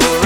know